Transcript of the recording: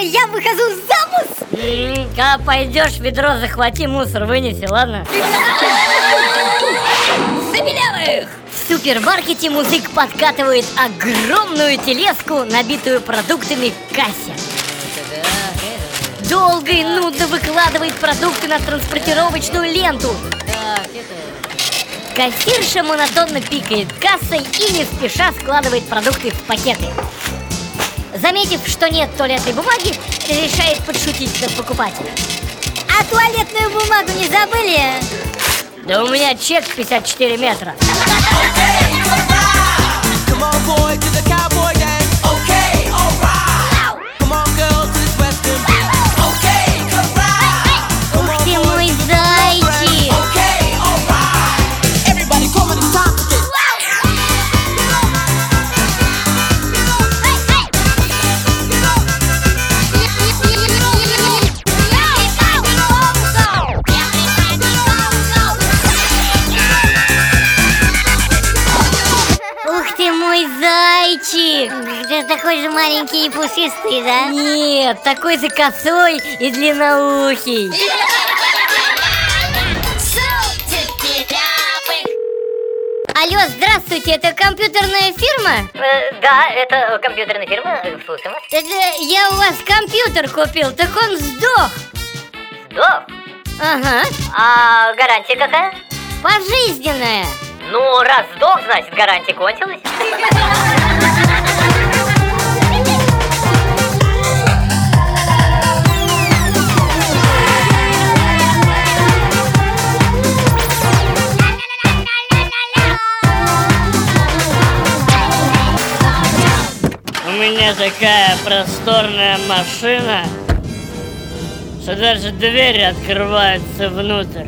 я выхожу замуж! М, Когда пойдешь, ведро захвати, мусор вынеси, ладно? Забелявых! В супермаркете музык подкатывает огромную тележку, набитую продуктами к кассе. Долго и нудно выкладывает продукты на транспортировочную ленту. Кассирша монотонно пикает кассой и не спеша складывает продукты в пакеты. Заметив, что нет туалетной бумаги, решает подшутить над покупателем. А туалетную бумагу не забыли? Да у меня чек 54 метра. Зайчик! Ты такой же маленький и пушистый, да? Нет, такой же косой и длинноухий. Алло, здравствуйте, это компьютерная фирма? да, это компьютерная фирма, слушаем вас. Это я у вас компьютер купил, так он сдох. Сдох? Ага. А гарантия какая? Пожизненная. Ну, раз сдох, значит гарантия кончилась. меня такая просторная машина, что даже двери открывается внутрь.